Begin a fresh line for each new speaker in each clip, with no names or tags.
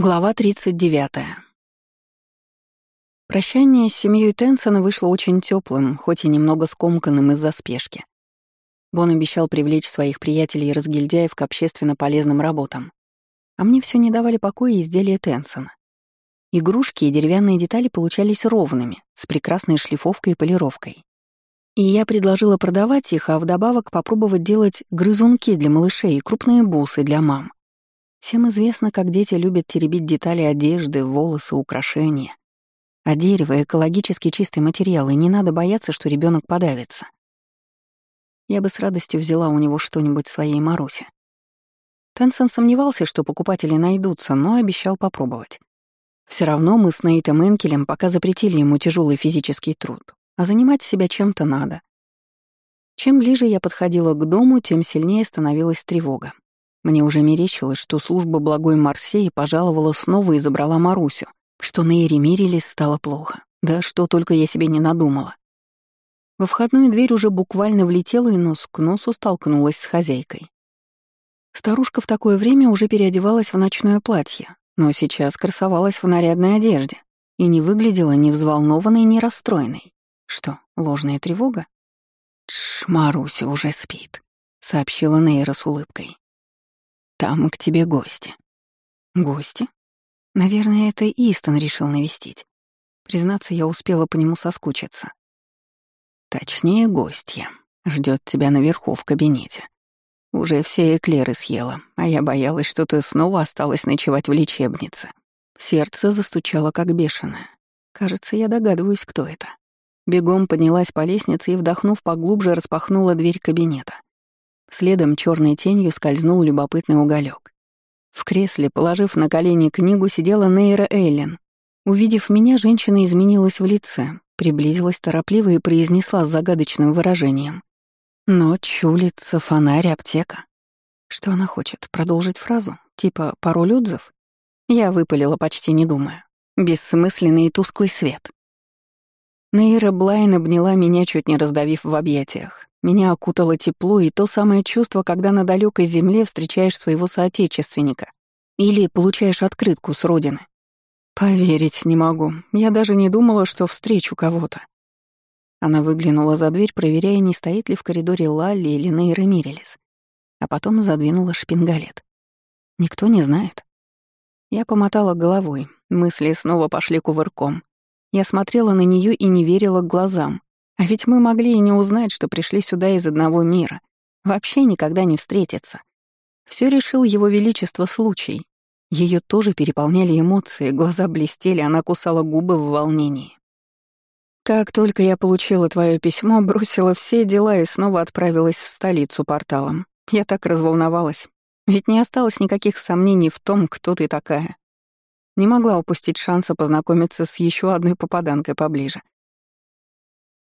Глава 39. Прощание с семьей Тенсона вышло очень теплым, хоть и немного скомканным из-за спешки. Бон обещал привлечь своих приятелей и разгильдяев к общественно полезным работам. А мне все не давали покоя изделия Тенсона. Игрушки и деревянные детали получались ровными, с прекрасной шлифовкой и полировкой. И я предложила продавать их, а вдобавок попробовать делать грызунки для малышей и крупные бусы для мам. Всем известно, как дети любят теребить детали одежды, волосы, украшения. А дерево — экологически чистый материал, и не надо бояться, что ребенок подавится. Я бы с радостью взяла у него что-нибудь своей Марусе. Тенсон сомневался, что покупатели найдутся, но обещал попробовать. Все равно мы с Нейтом Энкелем пока запретили ему тяжелый физический труд, а занимать себя чем-то надо. Чем ближе я подходила к дому, тем сильнее становилась тревога. Мне уже мерещилось, что служба благой Марсеи пожаловала снова и забрала Марусю, что на Ире Мирилис стало плохо. Да что только я себе не надумала. Во входную дверь уже буквально влетела и нос к носу столкнулась с хозяйкой. Старушка в такое время уже переодевалась в ночное платье, но сейчас красовалась в нарядной одежде и не выглядела ни взволнованной, ни расстроенной. Что, ложная тревога? «Тш, Маруся уже спит», — сообщила Нейра с улыбкой. Там к тебе гости». «Гости?» Наверное, это Истон решил навестить. Признаться, я успела по нему соскучиться. Точнее, гостья. Ждет тебя наверху в кабинете. Уже все эклеры съела, а я боялась, что ты снова осталась ночевать в лечебнице. Сердце застучало как бешеное. Кажется, я догадываюсь, кто это. Бегом поднялась по лестнице и, вдохнув поглубже, распахнула дверь кабинета. Следом черной тенью скользнул любопытный уголек. В кресле, положив на колени книгу, сидела Нейра Эйлен. Увидев меня, женщина изменилась в лице, приблизилась торопливо и произнесла с загадочным выражением. «Ночь, улица, фонарь, аптека». Что она хочет? Продолжить фразу? Типа пароль отзыв? Я выпалила, почти не думая. Бессмысленный и тусклый свет. Нейра Блайн обняла меня, чуть не раздавив в объятиях. Меня окутало тепло и то самое чувство, когда на далекой земле встречаешь своего соотечественника или получаешь открытку с родины. Поверить не могу. Я даже не думала, что встречу кого-то. Она выглянула за дверь, проверяя, не стоит ли в коридоре Лалли или Нейра Мирелис, а потом задвинула шпингалет. Никто не знает. Я помотала головой, мысли снова пошли кувырком. Я смотрела на нее и не верила глазам. А ведь мы могли и не узнать, что пришли сюда из одного мира. Вообще никогда не встретиться. Все решил его величество случай. Ее тоже переполняли эмоции, глаза блестели, она кусала губы в волнении. Как только я получила твое письмо, бросила все дела и снова отправилась в столицу порталом. Я так разволновалась. Ведь не осталось никаких сомнений в том, кто ты такая. Не могла упустить шанса познакомиться с еще одной попаданкой поближе.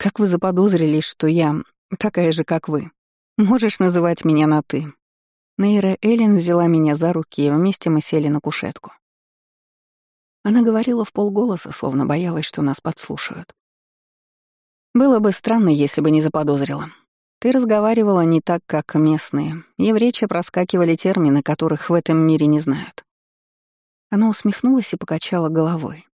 Как вы заподозрили, что я такая же, как вы? Можешь называть меня на «ты». Нейра Эллен взяла меня за руки, и вместе мы сели на кушетку. Она говорила в полголоса, словно боялась, что нас подслушают. Было бы странно, если бы не заподозрила. Ты разговаривала не так, как местные, и в речи проскакивали термины, которых в этом мире не знают. Она усмехнулась и покачала головой.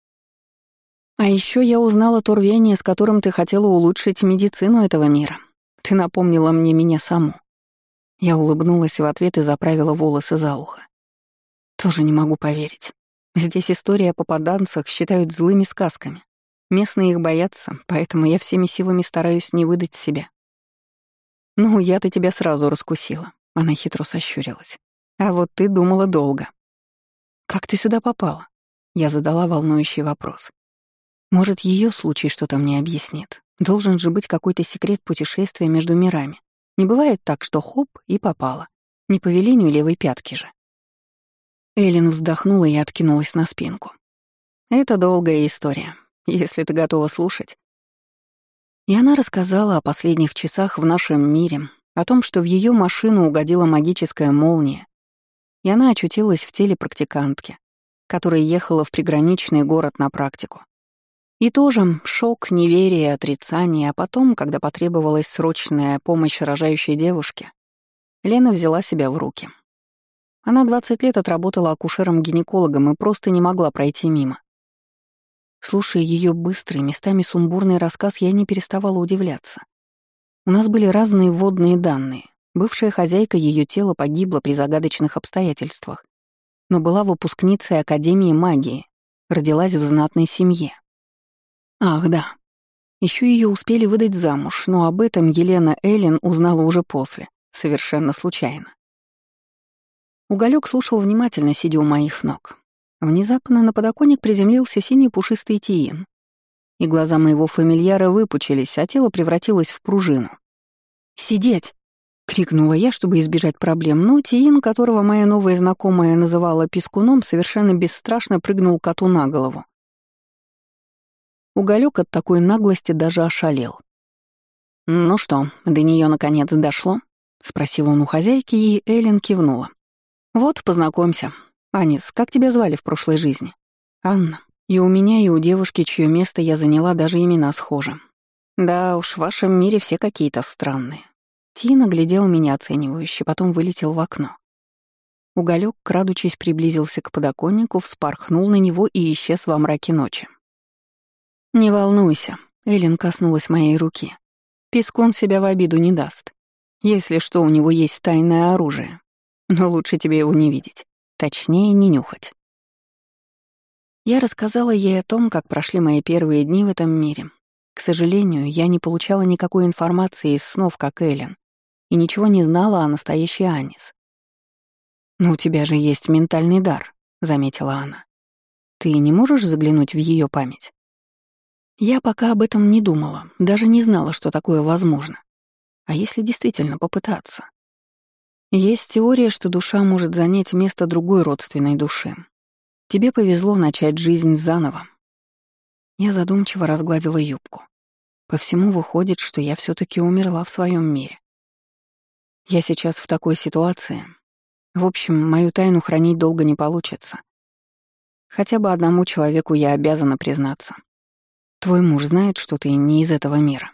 А еще я узнала то рвение, с которым ты хотела улучшить медицину этого мира. Ты напомнила мне меня саму. Я улыбнулась в ответ и заправила волосы за ухо. Тоже не могу поверить. Здесь история о попаданцах считают злыми сказками. Местные их боятся, поэтому я всеми силами стараюсь не выдать себя. «Ну, я-то тебя сразу раскусила», — она хитро сощурилась. «А вот ты думала долго». «Как ты сюда попала?» Я задала волнующий вопрос. Может, ее случай что-то мне объяснит. Должен же быть какой-то секрет путешествия между мирами. Не бывает так, что хоп и попала. Не по велению левой пятки же. Эллен вздохнула и откинулась на спинку. Это долгая история, если ты готова слушать. И она рассказала о последних часах в нашем мире, о том, что в ее машину угодила магическая молния, и она очутилась в теле практикантки, которая ехала в приграничный город на практику. И тоже шок, неверие, отрицание, а потом, когда потребовалась срочная помощь рожающей девушке, Лена взяла себя в руки. Она 20 лет отработала акушером-гинекологом и просто не могла пройти мимо. Слушая ее быстрый, местами сумбурный рассказ, я не переставала удивляться. У нас были разные вводные данные. Бывшая хозяйка ее тела погибла при загадочных обстоятельствах, но была выпускницей Академии магии, родилась в знатной семье. Ах, да. Еще ее успели выдать замуж, но об этом Елена Эллен узнала уже после, совершенно случайно. Уголек слушал внимательно, сидя у моих ног. Внезапно на подоконник приземлился синий пушистый тиин. И глаза моего фамильяра выпучились, а тело превратилось в пружину. «Сидеть!» — крикнула я, чтобы избежать проблем, но Тиин, которого моя новая знакомая называла пескуном, совершенно бесстрашно прыгнул коту на голову. Уголек от такой наглости даже ошалел. «Ну что, до нее наконец дошло?» — спросил он у хозяйки, и Эллен кивнула. «Вот, познакомься. «Анис, как тебя звали в прошлой жизни?» «Анна. И у меня, и у девушки, чье место я заняла, даже имена схожи. Да уж, в вашем мире все какие-то странные». Тина глядел меня оценивающе, потом вылетел в окно. Уголек, крадучись, приблизился к подоконнику, вспорхнул на него и исчез во мраке ночи. «Не волнуйся», — Эллен коснулась моей руки. «Пескун себя в обиду не даст. Если что, у него есть тайное оружие. Но лучше тебе его не видеть. Точнее, не нюхать. Я рассказала ей о том, как прошли мои первые дни в этом мире. К сожалению, я не получала никакой информации из снов, как Эллен, и ничего не знала о настоящей Анис. «Но у тебя же есть ментальный дар», — заметила она. «Ты не можешь заглянуть в ее память?» Я пока об этом не думала, даже не знала, что такое возможно. А если действительно попытаться? Есть теория, что душа может занять место другой родственной души. Тебе повезло начать жизнь заново. Я задумчиво разгладила юбку. По всему выходит, что я все таки умерла в своем мире. Я сейчас в такой ситуации. В общем, мою тайну хранить долго не получится. Хотя бы одному человеку я обязана признаться. Твой муж знает, что ты не из этого мира.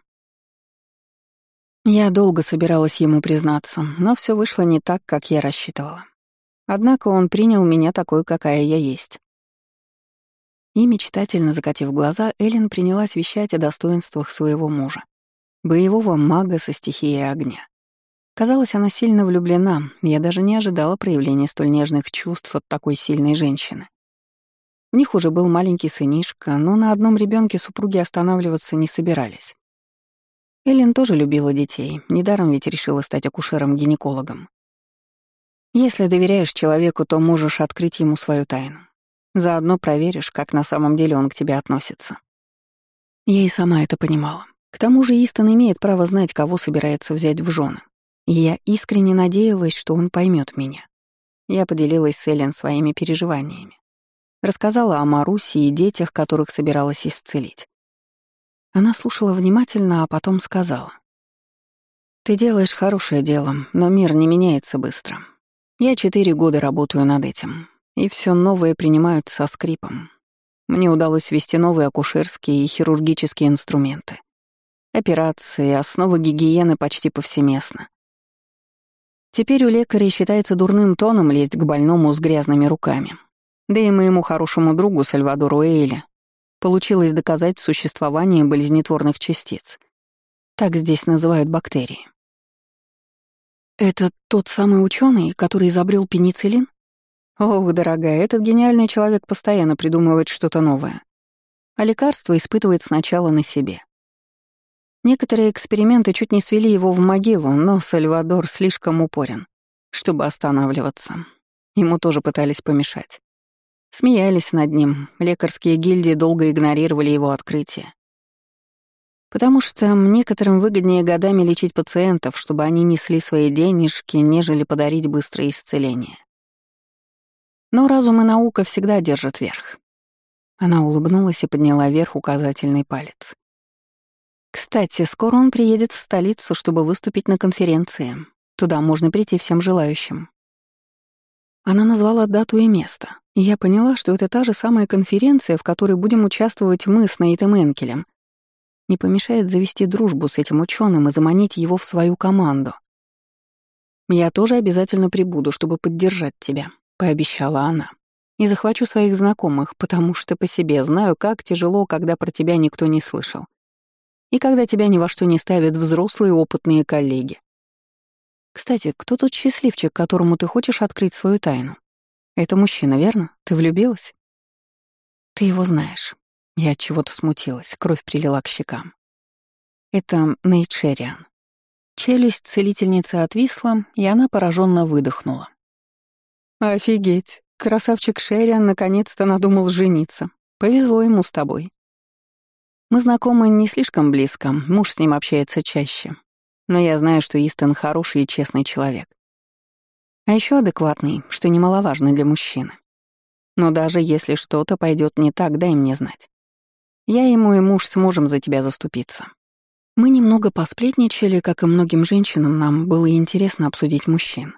Я долго собиралась ему признаться, но все вышло не так, как я рассчитывала. Однако он принял меня такой, какая я есть. И, мечтательно закатив глаза, Эллен принялась вещать о достоинствах своего мужа. Боевого мага со стихией огня. Казалось, она сильно влюблена, я даже не ожидала проявления столь нежных чувств от такой сильной женщины. У них уже был маленький сынишка, но на одном ребенке супруги останавливаться не собирались. Эллен тоже любила детей, недаром ведь решила стать акушером-гинекологом. Если доверяешь человеку, то можешь открыть ему свою тайну. Заодно проверишь, как на самом деле он к тебе относится. Я и сама это понимала. К тому же Истон имеет право знать, кого собирается взять в жены. И я искренне надеялась, что он поймет меня. Я поделилась с Эллен своими переживаниями. Рассказала о Марусе и детях, которых собиралась исцелить. Она слушала внимательно, а потом сказала. «Ты делаешь хорошее дело, но мир не меняется быстро. Я четыре года работаю над этим, и все новое принимают со скрипом. Мне удалось ввести новые акушерские и хирургические инструменты. Операции, основы гигиены почти повсеместно. Теперь у лекаря считается дурным тоном лезть к больному с грязными руками. Да и моему хорошему другу Сальвадору Эйля получилось доказать существование болезнетворных частиц. Так здесь называют бактерии. «Это тот самый ученый, который изобрел пенициллин?» «Ох, дорогая, этот гениальный человек постоянно придумывает что-то новое. А лекарство испытывает сначала на себе. Некоторые эксперименты чуть не свели его в могилу, но Сальвадор слишком упорен, чтобы останавливаться. Ему тоже пытались помешать. Смеялись над ним, лекарские гильдии долго игнорировали его открытие. Потому что некоторым выгоднее годами лечить пациентов, чтобы они несли свои денежки, нежели подарить быстрое исцеление. Но разум и наука всегда держат верх. Она улыбнулась и подняла вверх указательный палец. Кстати, скоро он приедет в столицу, чтобы выступить на конференции. Туда можно прийти всем желающим. Она назвала дату и место, я поняла, что это та же самая конференция, в которой будем участвовать мы с Нейтом Энкелем. Не помешает завести дружбу с этим ученым и заманить его в свою команду. Я тоже обязательно прибуду, чтобы поддержать тебя», — пообещала она. «И захвачу своих знакомых, потому что по себе знаю, как тяжело, когда про тебя никто не слышал. И когда тебя ни во что не ставят взрослые опытные коллеги. Кстати, кто тот счастливчик, которому ты хочешь открыть свою тайну? Это мужчина, верно? Ты влюбилась? Ты его знаешь. Я от чего-то смутилась, кровь прилила к щекам. Это Нейт Шериан. Челюсть целительницы отвисла, и она пораженно выдохнула. «Офигеть! Красавчик Шериан наконец-то надумал жениться. Повезло ему с тобой. Мы знакомы не слишком близко, муж с ним общается чаще. Но я знаю, что Истон хороший и честный человек. А еще адекватный, что немаловажно для мужчины. Но даже если что-то пойдет не так, дай мне знать. Я и муж сможем за тебя заступиться. Мы немного посплетничали, как и многим женщинам, нам было интересно обсудить мужчин.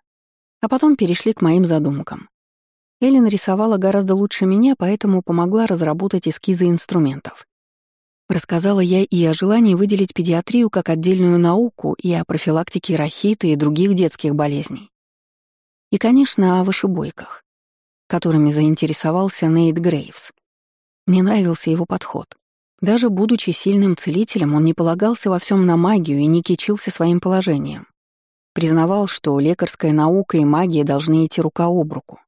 А потом перешли к моим задумкам. Эллен рисовала гораздо лучше меня, поэтому помогла разработать эскизы инструментов. Рассказала я и о желании выделить педиатрию как отдельную науку, и о профилактике рахита и других детских болезней. И, конечно, о вышибойках, которыми заинтересовался Нейт Грейвс. Мне нравился его подход. Даже будучи сильным целителем, он не полагался во всем на магию и не кичился своим положением. Признавал, что лекарская наука и магия должны идти рука об руку.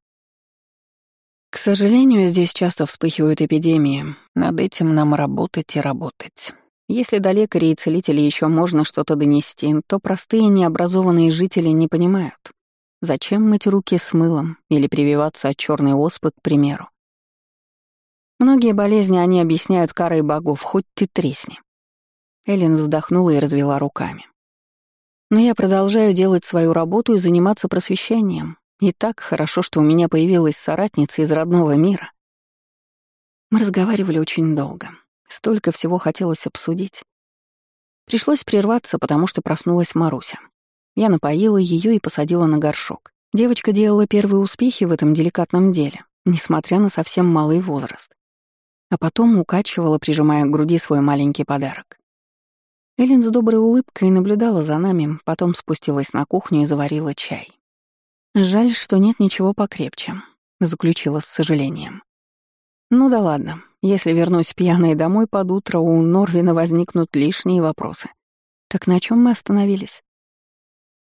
К сожалению, здесь часто вспыхивают эпидемии. Над этим нам работать и работать. Если до лекарей и целителей еще можно что-то донести, то простые необразованные жители не понимают, зачем мыть руки с мылом или прививаться от черной оспы, к примеру. Многие болезни они объясняют карой богов, хоть ты тресни. Эллен вздохнула и развела руками. Но я продолжаю делать свою работу и заниматься просвещением. И так хорошо, что у меня появилась соратница из родного мира. Мы разговаривали очень долго. Столько всего хотелось обсудить. Пришлось прерваться, потому что проснулась Маруся. Я напоила ее и посадила на горшок. Девочка делала первые успехи в этом деликатном деле, несмотря на совсем малый возраст а потом укачивала, прижимая к груди свой маленький подарок. Эллен с доброй улыбкой наблюдала за нами, потом спустилась на кухню и заварила чай. «Жаль, что нет ничего покрепче», — заключила с сожалением. «Ну да ладно, если вернусь пьяной домой под утро, у Норвина возникнут лишние вопросы. Так на чем мы остановились?»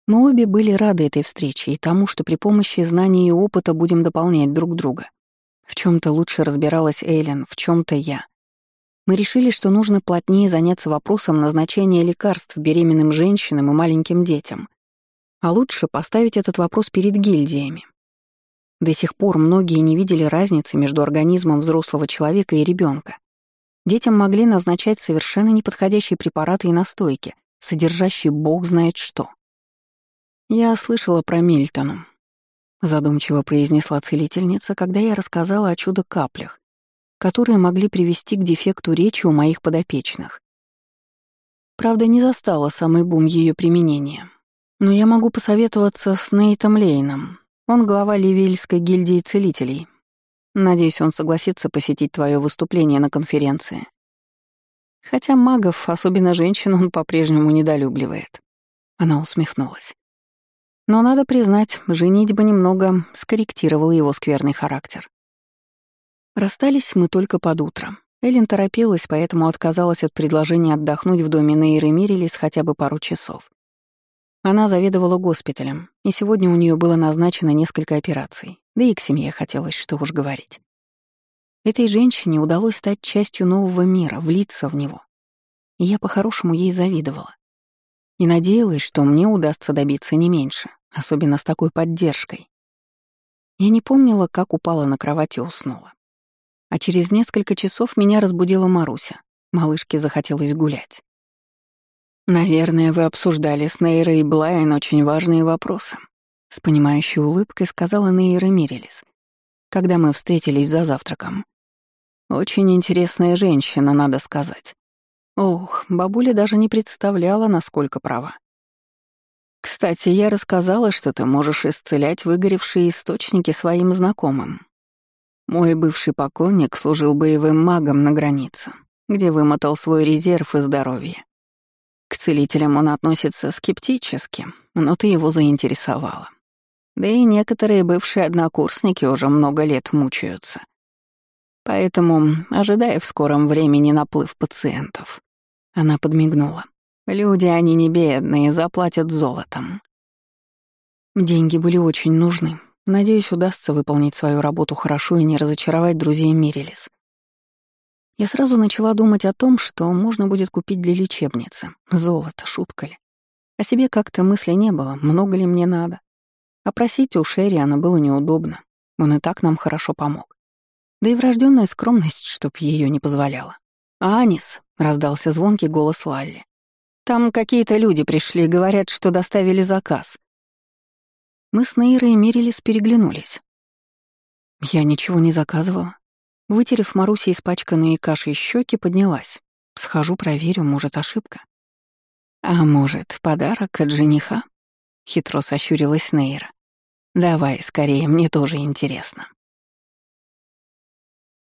Мы обе были рады этой встрече и тому, что при помощи знаний и опыта будем дополнять друг друга. В чем то лучше разбиралась Эйлен, в чем то я. Мы решили, что нужно плотнее заняться вопросом назначения лекарств беременным женщинам и маленьким детям. А лучше поставить этот вопрос перед гильдиями. До сих пор многие не видели разницы между организмом взрослого человека и ребенка. Детям могли назначать совершенно неподходящие препараты и настойки, содержащие бог знает что. Я слышала про Мильтона, задумчиво произнесла целительница, когда я рассказала о чудо-каплях, которые могли привести к дефекту речи у моих подопечных. Правда, не застала самый бум ее применения. Но я могу посоветоваться с Нейтом Лейном. Он глава Ливильской гильдии целителей. Надеюсь, он согласится посетить твое выступление на конференции. Хотя магов, особенно женщин, он по-прежнему недолюбливает. Она усмехнулась. Но надо признать, женитьба немного скорректировала его скверный характер. Расстались мы только под утро. Эллен торопилась, поэтому отказалась от предложения отдохнуть в доме Нейры Мирилис хотя бы пару часов. Она заведовала госпиталем, и сегодня у нее было назначено несколько операций, да и к семье хотелось, что уж говорить. Этой женщине удалось стать частью нового мира, влиться в него. И я по-хорошему ей завидовала и надеялась, что мне удастся добиться не меньше, особенно с такой поддержкой. Я не помнила, как упала на кровать и уснула. А через несколько часов меня разбудила Маруся. Малышке захотелось гулять. «Наверное, вы обсуждали с Нейрой и Блайн очень важные вопросы», — с понимающей улыбкой сказала Нейра Мирелис, когда мы встретились за завтраком. «Очень интересная женщина, надо сказать. Ох, бабуля даже не представляла, насколько права. Кстати, я рассказала, что ты можешь исцелять выгоревшие источники своим знакомым. Мой бывший поклонник служил боевым магом на границе, где вымотал свой резерв и здоровье. К целителям он относится скептически, но ты его заинтересовала. Да и некоторые бывшие однокурсники уже много лет мучаются. Поэтому ожидая в скором времени наплыв пациентов. Она подмигнула. Люди, они не бедные, заплатят золотом. Деньги были очень нужны. Надеюсь, удастся выполнить свою работу хорошо и не разочаровать друзей Мирелис. Я сразу начала думать о том, что можно будет купить для лечебницы. Золото, шутка ли. О себе как-то мысли не было, много ли мне надо. А просить у Шерриана было неудобно. Он и так нам хорошо помог. Да и врожденная скромность, чтоб ее не позволяла. «Анис», — раздался звонкий голос Лалли. «Там какие-то люди пришли, говорят, что доставили заказ». Мы с Нейрой и Мирилис переглянулись. Я ничего не заказывала. Вытерев Марусе испачканные кашей щеки, поднялась. Схожу, проверю, может, ошибка. А может, подарок от жениха? Хитро сощурилась Нейра. Давай, скорее, мне тоже интересно.